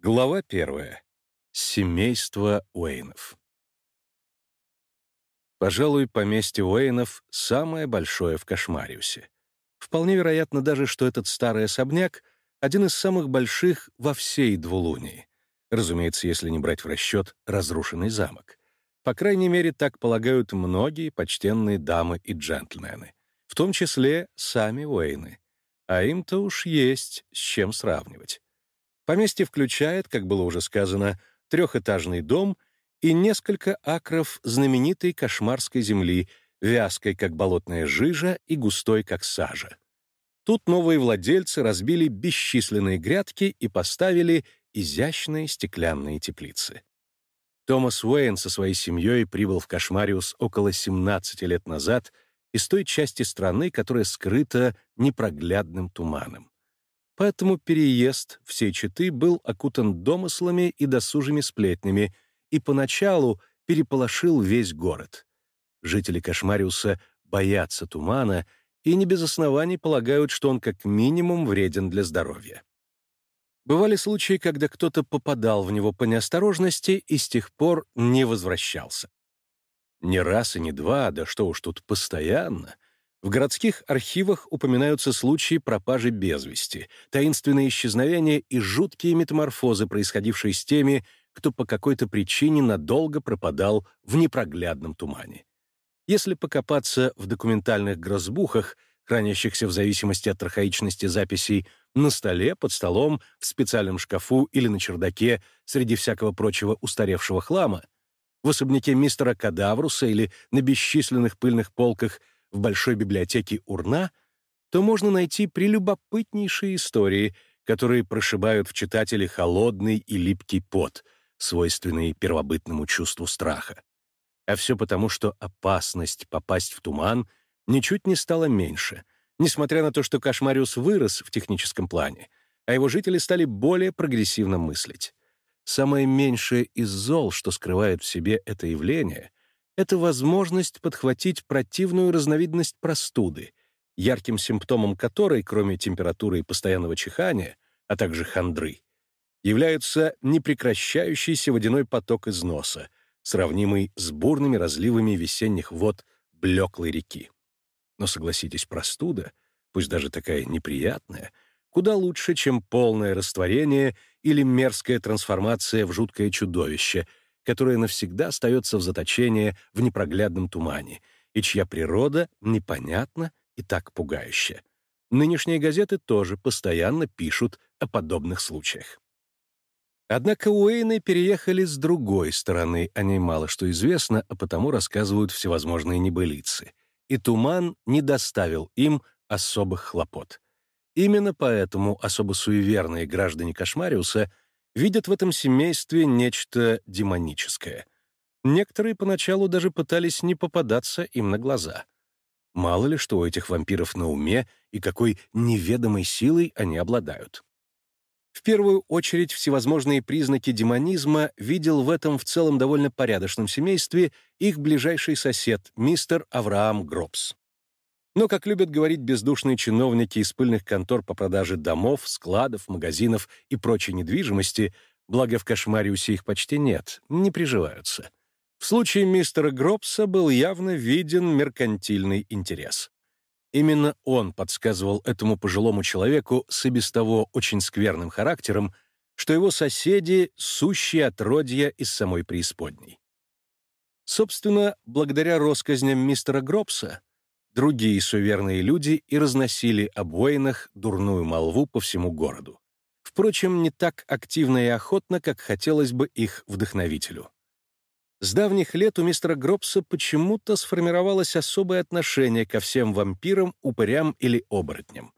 Глава первая. Семейство Уэйнов. Пожалуй, поместье Уэйнов самое большое в Кошмариусе. Вполне вероятно даже, что этот старый особняк — один из самых больших во всей Двулунии. Разумеется, если не брать в расчет разрушенный замок. По крайней мере, так полагают многие почтенные дамы и джентльмены, в том числе сами Уэйны. А им-то уж есть с чем сравнивать. Поместье включает, как было уже сказано, трехэтажный дом и несколько акров знаменитой кошмарской земли, вязкой, как болотная жижа, и густой, как сажа. Тут новые владельцы разбили бесчисленные грядки и поставили изящные стеклянные теплицы. Томас Уэйн со своей семьей прибыл в Кошмариус около 17 лет назад из той части страны, которая скрыта непроглядным туманом. Поэтому переезд всей Читы был окутан домыслами и досужими сплетнями и поначалу переполошил весь город. Жители Кошмариуса боятся тумана и не без оснований полагают, что он как минимум вреден для здоровья. Бывали случаи, когда кто-то попадал в него по неосторожности и с тех пор не возвращался. Не раз и не два, да что уж тут постоянно — в городских архивах упоминаются случаи пропажи без вести, таинственные исчезновения и жуткие метаморфозы, происходившие с теми, кто по какой-то причине надолго пропадал в непроглядном тумане. Если покопаться в документальных грозбухах, хранящихся в зависимости от архаичности записей на столе, под столом, в специальном шкафу или на чердаке среди всякого прочего устаревшего хлама, в особняке мистера Кадавруса или на бесчисленных пыльных полках — в большой библиотеке Урна, то можно найти прелюбопытнейшие истории, которые прошибают в читателе холодный и липкий пот, свойственный первобытному чувству страха. А все потому, что опасность попасть в туман ничуть не стала меньше, несмотря на то, что Кошмариус вырос в техническом плане, а его жители стали более прогрессивно мыслить. Самое меньшее из зол, что скрывает в себе это явление, это возможность подхватить противную разновидность простуды, ярким симптомом которой, кроме температуры и постоянного чихания, а также хандры, является непрекращающийся водяной поток из носа, сравнимый с бурными разливами весенних вод блеклой реки. Но согласитесь, простуда, пусть даже такая неприятная, куда лучше, чем полное растворение или мерзкая трансформация в жуткое чудовище — которая навсегда остается в заточении в непроглядном тумане, и чья природа непонятна и так пугающая. Нынешние газеты тоже постоянно пишут о подобных случаях. Однако Уэйны переехали с другой стороны, о ней мало что известно, а потому рассказывают всевозможные небылицы. И туман не доставил им особых хлопот. Именно поэтому особо суеверные граждане Кошмариуса — видят в этом семействе нечто демоническое. Некоторые поначалу даже пытались не попадаться им на глаза. Мало ли что у этих вампиров на уме и какой неведомой силой они обладают. В первую очередь всевозможные признаки демонизма видел в этом в целом довольно порядочном семействе их ближайший сосед, мистер Авраам Гробс. Но, как любят говорить бездушные чиновники из пыльных контор по продаже домов, складов, магазинов и прочей недвижимости, благо в Кошмариусе их почти нет, не приживаются. В случае мистера Гробса был явно виден меркантильный интерес. Именно он подсказывал этому пожилому человеку с и без того очень скверным характером, что его соседи — сущие отродья из самой преисподней. Собственно, благодаря россказням мистера Гробса, другие суверные люди и разносили об воинах дурную молву по всему городу. Впрочем, не так активно и охотно, как хотелось бы их вдохновителю. С давних лет у мистера Гробса почему-то сформировалось особое отношение ко всем вампирам, упырям или оборотням.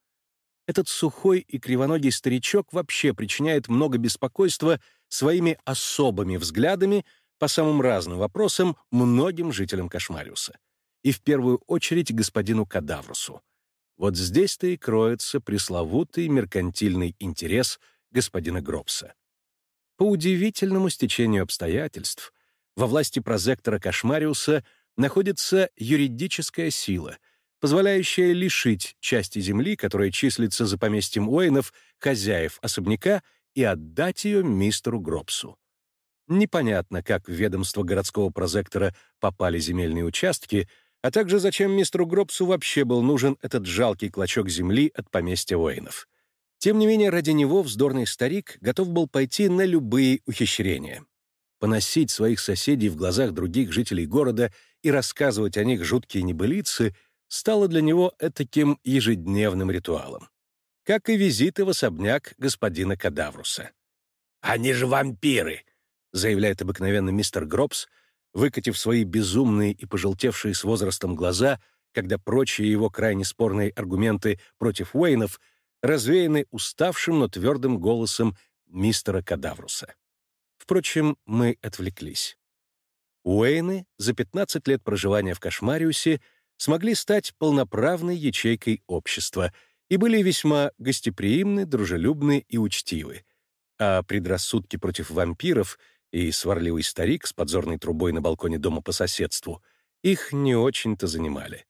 Этот сухой и кривоногий старичок вообще причиняет много беспокойства своими особыми взглядами по самым разным вопросам многим жителям Кошмариуса — и в первую очередь господину Кадаврусу. Вот здесь-то и кроется пресловутый меркантильный интерес господина Гробса. По удивительному стечению обстоятельств во власти прозектора Кошмариуса находится юридическая сила, позволяющая лишить части земли, которая числится за поместьем Уэйнов, хозяев особняка и отдать ее мистеру Гробсу. Непонятно, как в ведомство городского прозектора попали земельные участки, а также зачем мистеру Гробсу вообще был нужен этот жалкий клочок земли от поместья Уэйнов. Тем не менее, ради него вздорный старик готов был пойти на любые ухищрения. Поносить своих соседей в глазах других жителей города и рассказывать о них жуткие небылицы стало для него этаким ежедневным ритуалом. Как и визиты в особняк господина Кадавруса. «Они же вампиры!» — заявляет обыкновенно мистер Гробс, выкатив свои безумные и пожелтевшие с возрастом глаза, когда прочие его крайне спорные аргументы против Уэйнов развеяны уставшим, но твердым голосом мистера Кадавруса. Впрочем, мы отвлеклись. Уэйны за 15 лет проживания в Кошмариусе смогли стать полноправной ячейкой общества и были весьма гостеприимны, дружелюбны и учтивы, а предрассудки против вампиров и сварливый старик с подзорной трубой на балконе дома по соседству их не очень-то занимали.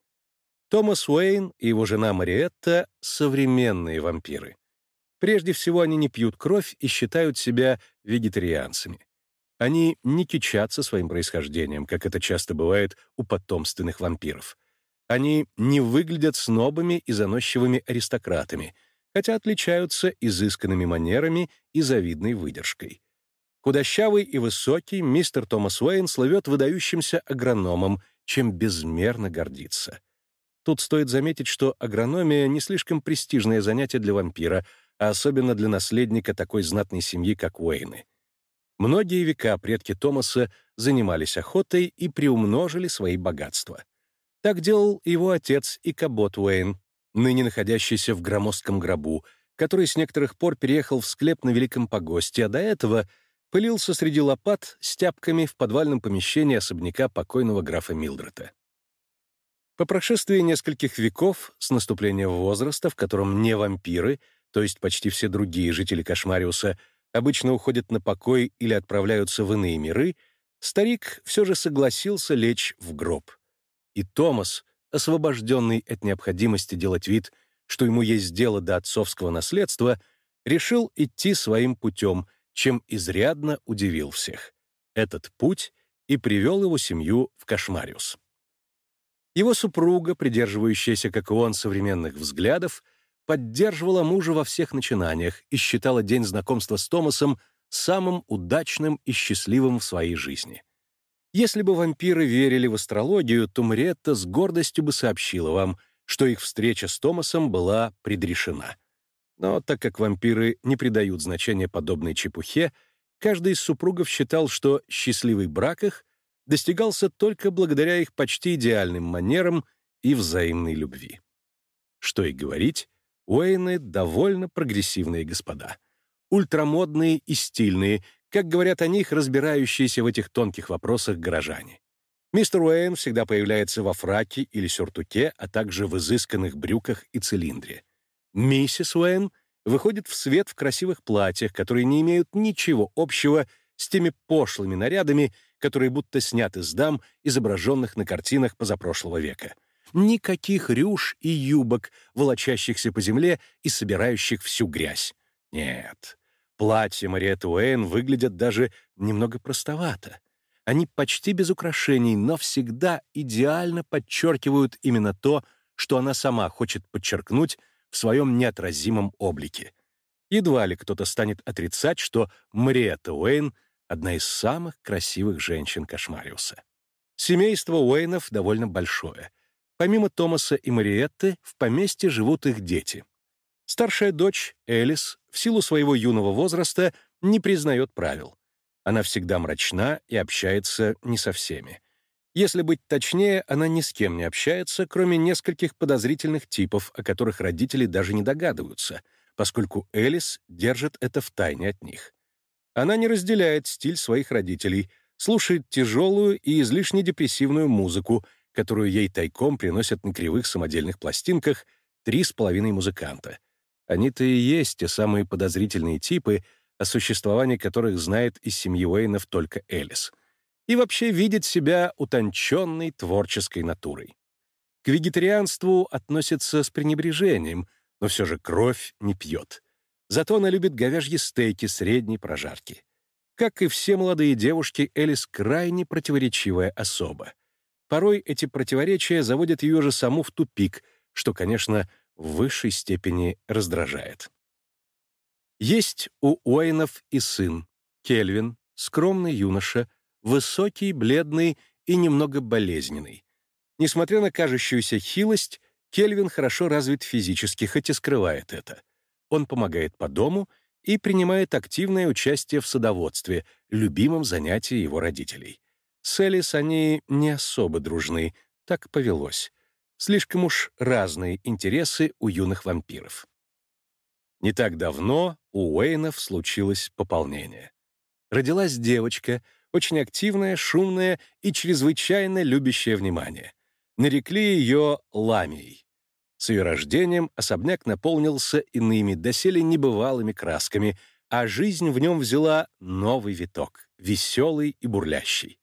Томас Уэйн и его жена Мариетта — современные вампиры. Прежде всего, они не пьют кровь и считают себя вегетарианцами. Они не кичатся своим происхождением, как это часто бывает у потомственных вампиров. Они не выглядят снобами и заносчивыми аристократами, хотя отличаются изысканными манерами и завидной выдержкой. Худощавый и высокий мистер Томас Уэйн слывет выдающимся агрономом, чем безмерно гордится. Тут стоит заметить, что агрономия — не слишком престижное занятие для вампира, а особенно для наследника такой знатной семьи, как Уэйны. Многие века предки Томаса занимались охотой и приумножили свои богатства. Так делал его отец и Кабот Уэйн, ныне находящийся в громоздком гробу, который с некоторых пор переехал в склеп на Великом Погосте, а до этого пылился среди лопат с тяпками в подвальном помещении особняка покойного графа Милдрета. По прошествии нескольких веков, с наступления возраста, в котором не вампиры, то есть почти все другие жители Кошмариуса, обычно уходят на покой или отправляются в иные миры, старик все же согласился лечь в гроб. И Томас, освобожденный от необходимости делать вид, что ему есть дело до отцовского наследства, решил идти своим путем, чем изрядно удивил всех. Этот путь и привел его семью в Кошмариус. Его супруга, придерживающаяся, как и он, современных взглядов, поддерживала мужа во всех начинаниях и считала день знакомства с Томасом самым удачным и счастливым в своей жизни. Если бы вампиры верили в астрологию, то Мретта с гордостью бы сообщила вам, что их встреча с Томасом была предрешена. Но так как вампиры не придают значения подобной чепухе, каждый из супругов считал, что счастливый брак их достигался только благодаря их почти идеальным манерам и взаимной любви. Что и говорить, Уэйны — довольно прогрессивные господа. Ультрамодные и стильные, как говорят о них разбирающиеся в этих тонких вопросах горожане. Мистер Уэйн всегда появляется во фраке или сюртуке, а также в изысканных брюках и цилиндре. Миссис Уэйн выходит в свет в красивых платьях, которые не имеют ничего общего с теми пошлыми нарядами, которые будто сняты с дам, изображенных на картинах позапрошлого века. Никаких рюш и юбок, волочащихся по земле и собирающих всю грязь. Нет, платья Мариетты Уэйн выглядят даже немного простовато. Они почти без украшений, но всегда идеально подчеркивают именно то, что она сама хочет подчеркнуть в своем неотразимом облике. Едва ли кто-то станет отрицать, что Мариетта Уэйн — одна из самых красивых женщин Кошмариуса. Семейство Уэйнов довольно большое. Помимо Томаса и Мариетты, в поместье живут их дети. Старшая дочь, Элис, в силу своего юного возраста, не признает правил. Она всегда мрачна и общается не со всеми. Если быть точнее, она ни с кем не общается, кроме нескольких подозрительных типов, о которых родители даже не догадываются, поскольку Элис держит это в тайне от них. Она не разделяет стиль своих родителей, слушает тяжелую и излишне депрессивную музыку, которую ей тайком приносят на кривых самодельных пластинках три с половиной музыканта. Они-то и есть те самые подозрительные типы, о существовании которых знает из семьи Уэйнов только Элис. И вообще видит себя утонченной творческой натурой. К вегетарианству относится с пренебрежением, но все же кровь не пьет. Зато она любит говяжьи стейки средней прожарки. Как и все молодые девушки, Элис крайне противоречивая особа. Порой эти противоречия заводят ее же саму в тупик, что, конечно, в высшей степени раздражает. Есть у Уэйнов и сын, Кельвин, скромный юноша, высокий, бледный и немного болезненный. Несмотря на кажущуюся хилость, Кельвин хорошо развит физически, хоть и скрывает это. Он помогает по дому и принимает активное участие в садоводстве, любимом занятии его родителей. С Элис они не особо дружны, так повелось. Слишком уж разные интересы у юных вампиров. Не так давно у Уэйнов случилось пополнение. Родилась девочка, очень активная, шумная и чрезвычайно любящая внимание. Нарекли ее Ламией. С ее рождением особняк наполнился иными, доселе небывалыми красками, а жизнь в нем взяла новый виток, веселый и бурлящий.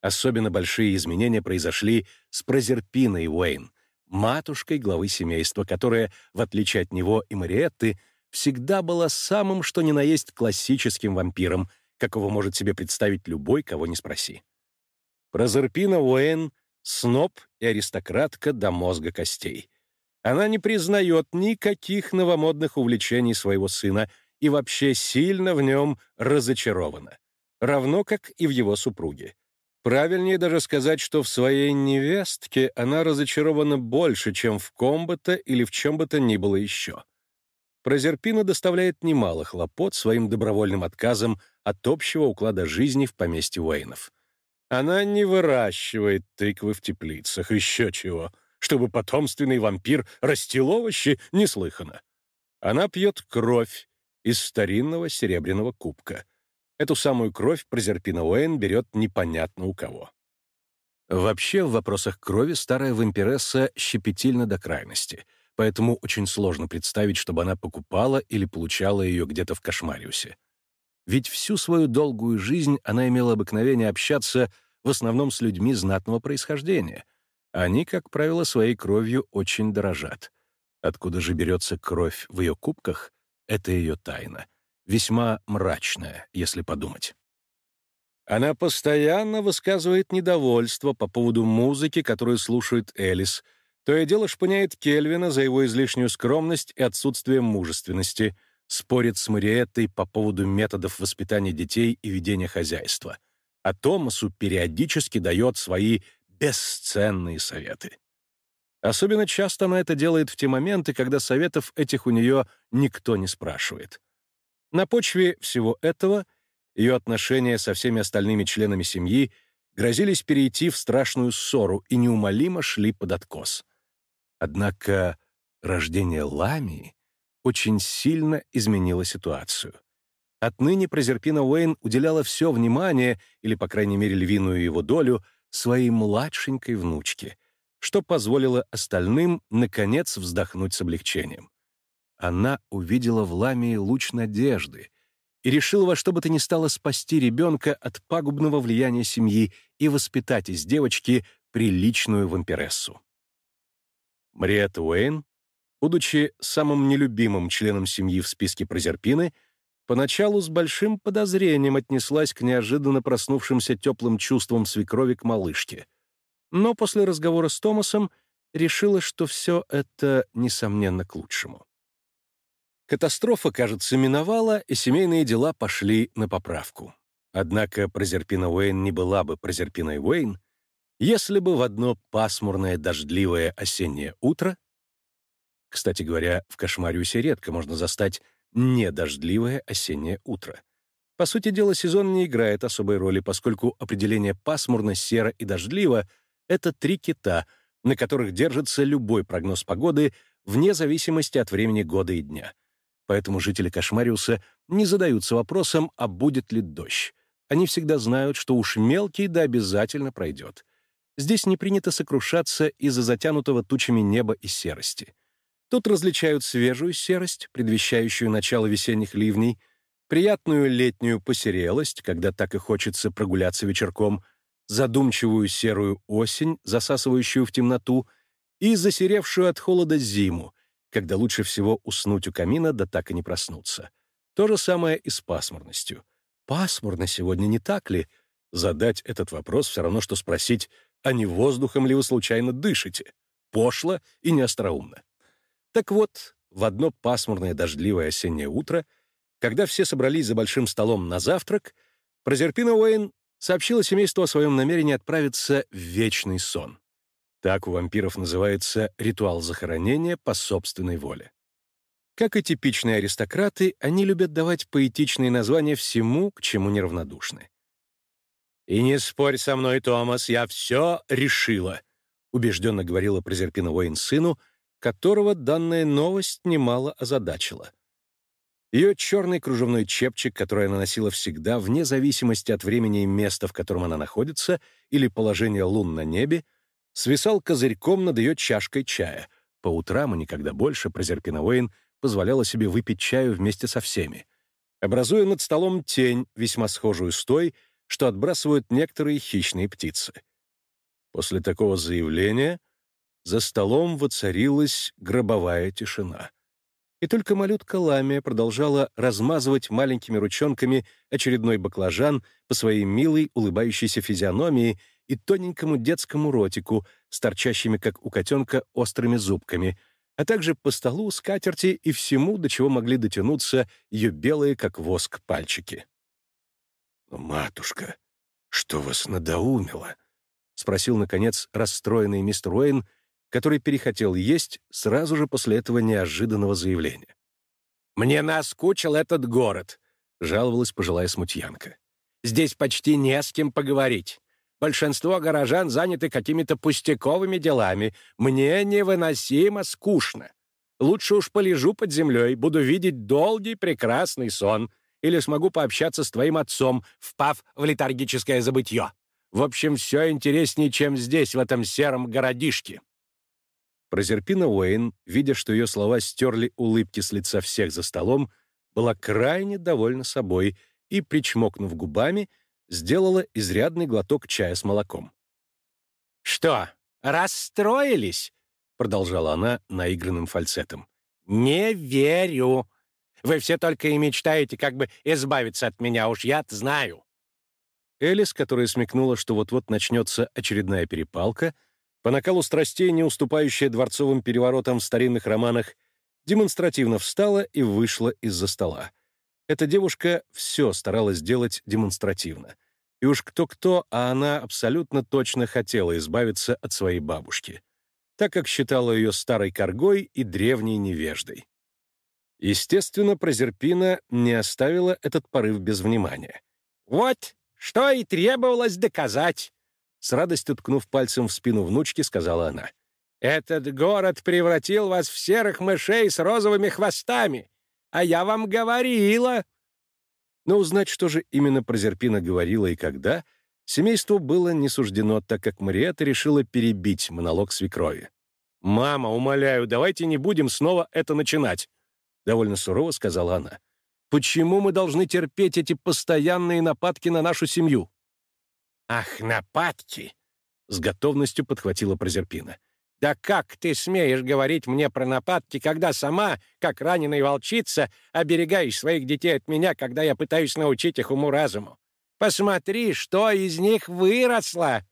Особенно большие изменения произошли с Прозерпиной Уэйн, матушкой главы семейства, которая, в отличие от него и Мариетты, всегда была самым что ни на есть классическим вампиром, какого может себе представить любой, кого не спроси. Прозерпина Уэйн — сноб и аристократка до мозга костей. Она не признает никаких новомодных увлечений своего сына и вообще сильно в нем разочарована, равно как и в его супруге. Правильнее даже сказать, что в своей невестке она разочарована больше, чем в ком бы то или в чем бы то ни было еще. Прозерпина доставляет немало хлопот своим добровольным отказом от общего уклада жизни в поместье Уэйнов. Она не выращивает тыквы в теплицах, еще чего, чтобы потомственный вампир растил овощи, неслыханно. Она пьет кровь из старинного серебряного кубка. Эту самую кровь Прозерпина Уэйн берет непонятно у кого. Вообще, в вопросах крови старая вампиресса щепетильна до крайности, поэтому очень сложно представить, чтобы она покупала или получала ее где-то в Кошмариусе. Ведь всю свою долгую жизнь она имела обыкновение общаться в основном с людьми знатного происхождения. Они, как правило, своей кровью очень дорожат. Откуда же берется кровь в ее кубках — это ее тайна весьма мрачная, если подумать. Она постоянно высказывает недовольство по поводу музыки, которую слушает Элис, то и дело шпыняет Кельвина за его излишнюю скромность и отсутствие мужественности, спорит с Мариеттой по поводу методов воспитания детей и ведения хозяйства, а Томасу периодически дает свои бесценные советы. Особенно часто она это делает в те моменты, когда советов этих у нее никто не спрашивает. На почве всего этого ее отношения со всеми остальными членами семьи грозились перейти в страшную ссору и неумолимо шли под откос. Однако рождение Ламии очень сильно изменило ситуацию. Отныне Прозерпина Уэйн уделяла все внимание, или, по крайней мере, львиную его долю, своей младшенькой внучке, что позволило остальным, наконец, вздохнуть с облегчением она увидела в Ламии луч надежды и решила во что бы то ни стало спасти ребенка от пагубного влияния семьи и воспитать из девочки приличную вампирессу. Мариетта Уэйн, будучи самым нелюбимым членом семьи в списке Прозерпины, поначалу с большим подозрением отнеслась к неожиданно проснувшимся теплым чувствам свекрови к малышке, но после разговора с Томасом решила, что все это, несомненно, к лучшему. Катастрофа, кажется, миновала, и семейные дела пошли на поправку. Однако Прозерпина Уэйн не была бы Прозерпиной Уэйн, если бы в одно пасмурное дождливое осеннее утро Кстати говоря, в Кошмариусе редко можно застать недождливое осеннее утро. По сути дела, сезон не играет особой роли, поскольку определение пасмурно, серо и дождливо — это три кита, на которых держится любой прогноз погоды вне зависимости от времени года и дня поэтому жители Кошмариуса не задаются вопросом, а будет ли дождь. Они всегда знают, что уж мелкий да обязательно пройдет. Здесь не принято сокрушаться из-за затянутого тучами неба и серости. Тут различают свежую серость, предвещающую начало весенних ливней, приятную летнюю посерелость, когда так и хочется прогуляться вечерком, задумчивую серую осень, засасывающую в темноту, и засеревшую от холода зиму, когда лучше всего уснуть у камина, да так и не проснуться. То же самое и с пасмурностью. Пасмурно сегодня, не так ли? Задать этот вопрос все равно, что спросить, а не воздухом ли вы случайно дышите? Пошло и неостроумно. Так вот, в одно пасмурное дождливое осеннее утро, когда все собрались за большим столом на завтрак, Прозерпина Уэйн сообщила семейству о своем намерении отправиться в вечный сон. Так у вампиров называется ритуал захоронения по собственной воле. Как и типичные аристократы, они любят давать поэтичные названия всему, к чему неравнодушны. «И не спорь со мной, Томас, я все решила», — убежденно говорила Прозерпина Уэйн сыну, которого данная новость немало озадачила. Ее черный кружевной чепчик, который она носила всегда, вне зависимости от времени и места, в котором она находится, или положения лун на небе, свисал козырьком над ее чашкой чая. По утрам и никогда больше Прозерпина Уэйн позволяла себе выпить чаю вместе со всеми, образуя над столом тень, весьма схожую с той, что отбрасывают некоторые хищные птицы. После такого заявления за столом воцарилась гробовая тишина. И только малютка Ламия продолжала размазывать маленькими ручонками очередной баклажан по своей милой улыбающейся физиономии и тоненькому детскому ротику с торчащими, как у котенка, острыми зубками, а также по столу, скатерти и всему, до чего могли дотянуться ее белые, как воск, пальчики. «Матушка, что вас надоумило?» — спросил, наконец, расстроенный мистер Уэйн, который перехотел есть сразу же после этого неожиданного заявления. «Мне наскучил этот город», — жаловалась пожилая смутьянка. «Здесь почти не с кем поговорить. Большинство горожан заняты какими-то пустяковыми делами. Мне невыносимо скучно. Лучше уж полежу под землей, буду видеть долгий прекрасный сон, или смогу пообщаться с твоим отцом, впав в летаргическое забытье. В общем, все интереснее, чем здесь, в этом сером городишке». Прозерпина Уэйн, видя, что ее слова стерли улыбки с лица всех за столом, была крайне довольна собой и, причмокнув губами, сделала изрядный глоток чая с молоком. «Что, расстроились?» — продолжала она наигранным фальцетом. «Не верю. Вы все только и мечтаете как бы избавиться от меня, уж я-то знаю». Элис, которая смекнула, что вот-вот начнется очередная перепалка, по накалу страстей, не уступающая дворцовым переворотам в старинных романах, демонстративно встала и вышла из-за стола. Эта девушка все старалась делать демонстративно. И уж кто-кто, а она абсолютно точно хотела избавиться от своей бабушки, так как считала ее старой коргой и древней невеждой. Естественно, Прозерпина не оставила этот порыв без внимания. «Вот, что и требовалось доказать!» С радостью ткнув пальцем в спину внучки, сказала она. «Этот город превратил вас в серых мышей с розовыми хвостами, а я вам говорила!» Но узнать, что же именно Прозерпина говорила и когда, семейству было не суждено, так как Мариетта решила перебить монолог свекрови. «Мама, умоляю, давайте не будем снова это начинать. — довольно сурово сказала она. «Почему мы должны терпеть эти постоянные нападки на нашу семью?» «Ах, нападки!» — с готовностью подхватила Прозерпина. «Да как ты смеешь говорить мне про нападки, когда сама, как раненая волчица, оберегаешь своих детей от меня, когда я пытаюсь научить их уму-разуму? Посмотри, что из них выросло!»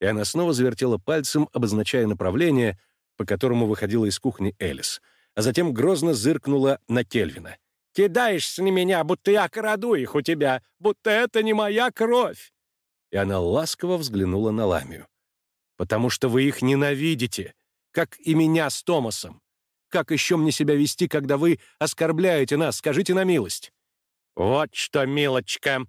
И она снова завертела пальцем, обозначая направление, по которому выходила из кухни Элис — а затем грозно зыркнула на Кельвина. «Кидаешься на меня, будто я краду их у тебя, будто это не моя кровь!» И она ласково взглянула на Ламию. «Потому что вы их ненавидите, как и меня с Томасом. Как еще мне себя вести, когда вы оскорбляете нас, скажите на милость?» «Вот что, милочка!»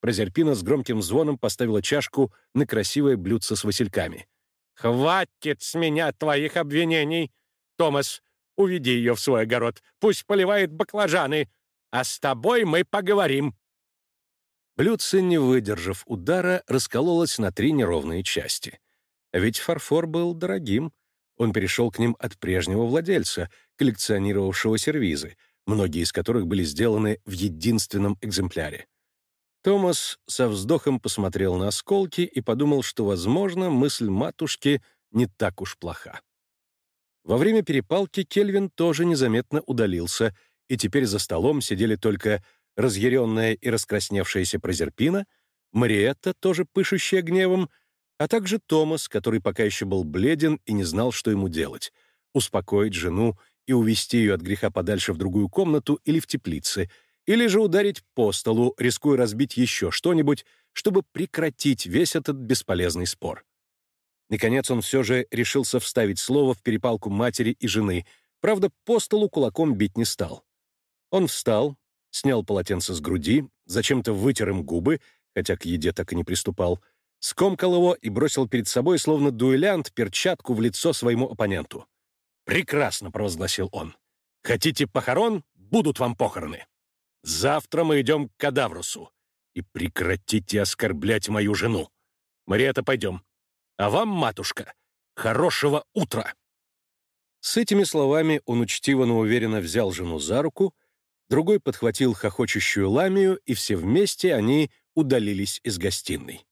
Прозерпина с громким звоном поставила чашку на красивое блюдце с васильками. «Хватит с меня твоих обвинений! Томас, Уведи ее в свой огород, пусть поливает баклажаны, а с тобой мы поговорим». Блюдце, не выдержав удара, раскололось на три неровные части. Ведь фарфор был дорогим. Он перешел к ним от прежнего владельца, коллекционировавшего сервизы, многие из которых были сделаны в единственном экземпляре. Томас со вздохом посмотрел на осколки и подумал, что, возможно, мысль матушки не так уж плоха. Во время перепалки Кельвин тоже незаметно удалился, и теперь за столом сидели только разъяренная и раскрасневшаяся Прозерпина, Мариетта, тоже пышущая гневом, а также Томас, который пока еще был бледен и не знал, что ему делать — успокоить жену и увести ее от греха подальше в другую комнату или в теплице, или же ударить по столу, рискуя разбить еще что-нибудь, чтобы прекратить весь этот бесполезный спор. Наконец он все же решился вставить слово в перепалку матери и жены, правда, по столу кулаком бить не стал. Он встал, снял полотенце с груди, зачем-то вытер им губы, хотя к еде так и не приступал, скомкал его и бросил перед собой, словно дуэлянт, перчатку в лицо своему оппоненту. «Прекрасно», — провозгласил он. «Хотите похорон? Будут вам похороны. Завтра мы идем к кадаврусу. И прекратите оскорблять мою жену. Мариэта, пойдем. А вам, матушка, хорошего утра!» С этими словами он учтиво, но уверенно взял жену за руку, другой подхватил хохочущую ламию, и все вместе они удалились из гостиной.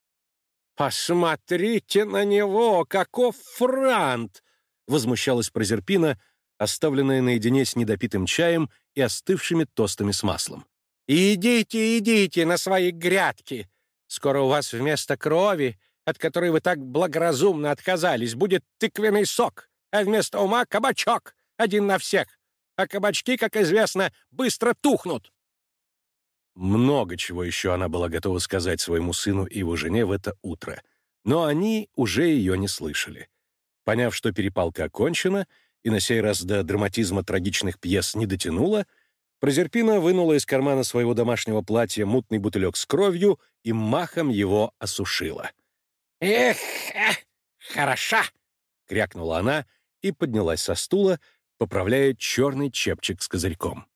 «Посмотрите на него, каков франт!» — возмущалась Прозерпина, оставленная наедине с недопитым чаем и остывшими тостами с маслом. «Идите, идите на свои грядки! Скоро у вас вместо крови, от которой вы так благоразумно отказались, будет тыквенный сок, а вместо ума — кабачок, один на всех. А кабачки, как известно, быстро тухнут». Много чего еще она была готова сказать своему сыну и его жене в это утро, но они уже ее не слышали. Поняв, что перепалка окончена, и на сей раз до драматизма трагичных пьес не дотянула, Прозерпина вынула из кармана своего домашнего платья мутный бутылек с кровью и махом его осушила. «Эх, эх хороша!» — крякнула она и поднялась со стула, поправляя черный чепчик с козырьком.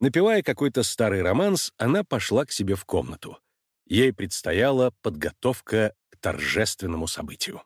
Напевая какой-то старый романс, она пошла к себе в комнату. Ей предстояла подготовка к торжественному событию.